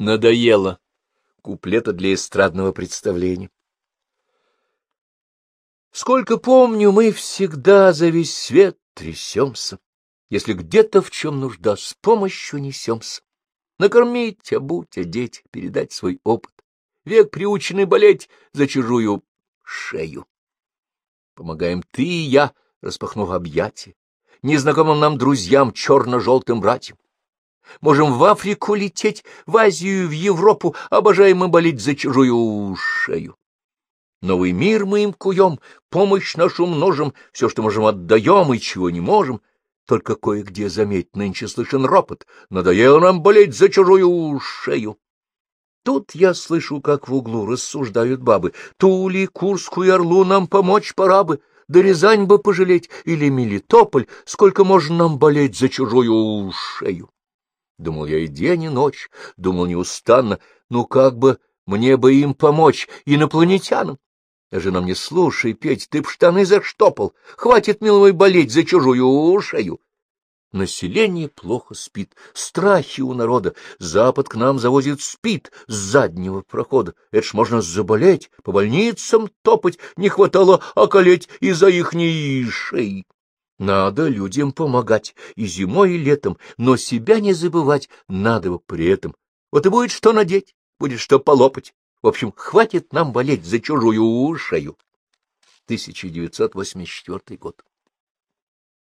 Надоело. Куплета для эстрадного представления. Сколько помню, мы всегда за весь свет трясемся, Если где-то в чем нужда, с помощью несемся. Накормить, обуть, одеть, передать свой опыт. Век приученный болеть за чужую шею. Помогаем ты и я, распахнув объятия, незнакомым нам друзьям, черно-желтым братьям. Можем в Африку лететь, в Азию, в Европу, обожаем мы болеть за чужую шею. Новый мир мы им куем, помощь нашу множим, все, что можем, отдаем и чего не можем. Только кое-где, заметь, нынче слышен ропот, надоело нам болеть за чужую шею. Тут я слышу, как в углу рассуждают бабы. Тули, Курскую Орлу нам помочь пора бы, да Рязань бы пожалеть, или Мелитополь, сколько можно нам болеть за чужую шею. Думал я и день, и ночь, думал неустанно, ну как бы мне бы им помочь, инопланетянам. А жена мне, слушай, Петь, ты б штаны заштопал, хватит, милый, болеть за чужую шею. Население плохо спит, страхи у народа, Запад к нам завозит спит с заднего прохода. Это ж можно заболеть, по больницам топать, не хватало околеть из-за ихней шеи. Надо людям помогать и зимой, и летом, но себя не забывать надо бы при этом. Вот и будет что надеть, будет что полопать. В общем, хватит нам болеть за чужую шею. 1984 год.